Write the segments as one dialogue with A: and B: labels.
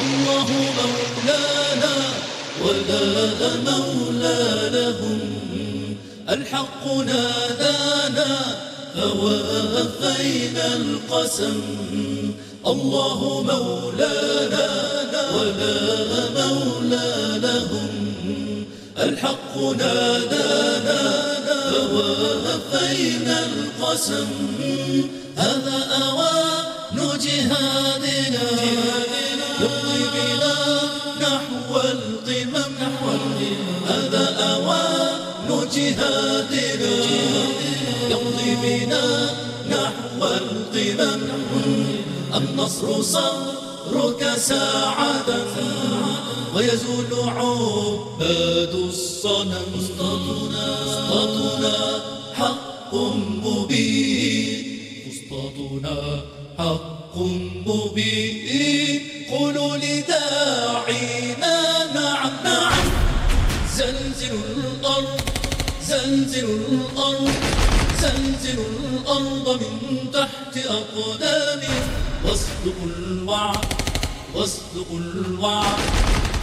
A: الله مولانا ولا مولى لهم الحق نادانا فوافينا القسم. الله مولانا ولا مولى لهم الحق نادانا فوافينا القسم. هذا نحو القمم هذا أوان جهادنا. يمضي بنا نحو القمم. النصر صبرك ساعة ويزول عباد الصنم. أسطاتنا حق مبين. أسطاتنا حق مبين. قولوا لداعينا. زلزلوا الأرض زلزلوا الأرض زلزلوا الأرض من تحت أقدامي. واصدقوا الوعد واصدقوا الوعد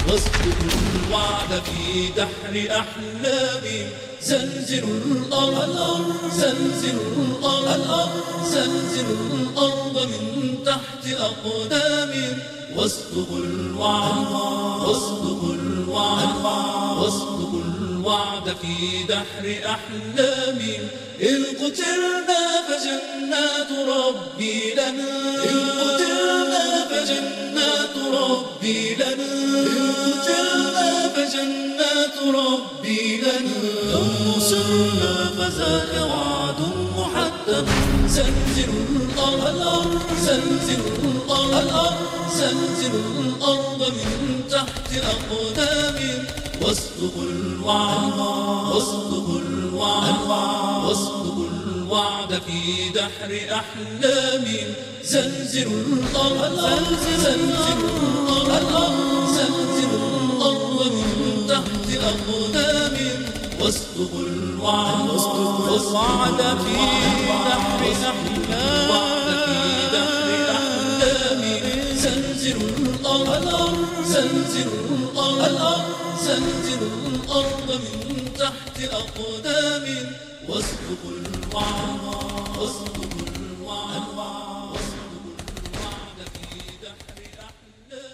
A: واصدقوا الوعد في دحر أحلامي. زلزلوا الأرض زلزلوا الأرض زلزلوا الأرض من تحت أقدامي. واصدقوا الوعد واصدقوا الوعد. واصدقوا الوعد في دحر أحلامي إن قتلنا فجنات ربي لنا. إن قتلنا فجنات ربي لنا. إن قتلنا فجنات ربي لنا. لو نصرنا فذاك وعد زلزلوا الأرض زلزلوا الأرض زلزلوا الأرض من تحت أقدامي واصدقوا الوعد واصدقوا الوعد واصدقوا الوعد في دحر أحلامي زلزلوا الأرض زلزلوا الأرض زلزلوا الأرض من تحت أقدامي. واصدقوا الوعد الوعد في دحر أحلامي زلزلوا الأرض زلزلوا الأرض زلزلوا الأرض من تحت أقدامي واصدقوا الوعد الوعد.